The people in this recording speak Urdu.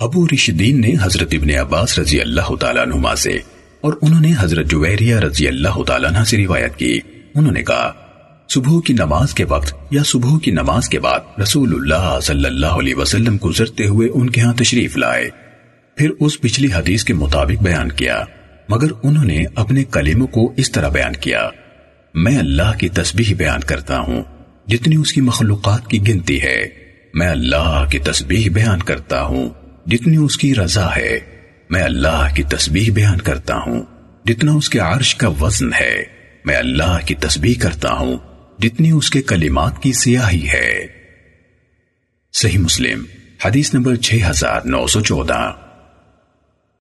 ابو رشدین نے حضرت ابن عباس رضی اللہ تعالیٰ عنہما سے اور انہوں نے حضرت جویریہ رضی اللہ تعالیٰ عنہ سے روایت کی۔ انہوں نے کہا، صبح کی نماز کے وقت یا صبح کی نماز کے بعد رسول اللہ صلی اللہ علیہ وسلم گزرتے ہوئے ان کے ہاں تشریف لائے۔ پھر اس پچھلی حدیث کے مطابق بیان کیا۔ مگر انہوں نے اپنے کلموں کو اس طرح بیان کیا، میں اللہ کی تسبیح بیان کرتا ہوں، جتنی اس کی مخلوقات کی گنتی ہے، میں اللہ کی تسبیح بیان کرتا ہوں۔ جتنی اس کی رضا ہے، میں اللہ کی تسبیح بیان کرتا ہوں، جتنا اس کے عرش کا وزن ہے، میں اللہ کی تسبیح کرتا ہوں، جتنی اس کے کلمات کی سیاہی ہے۔ صحیح مسلم، حدیث نمبر 6914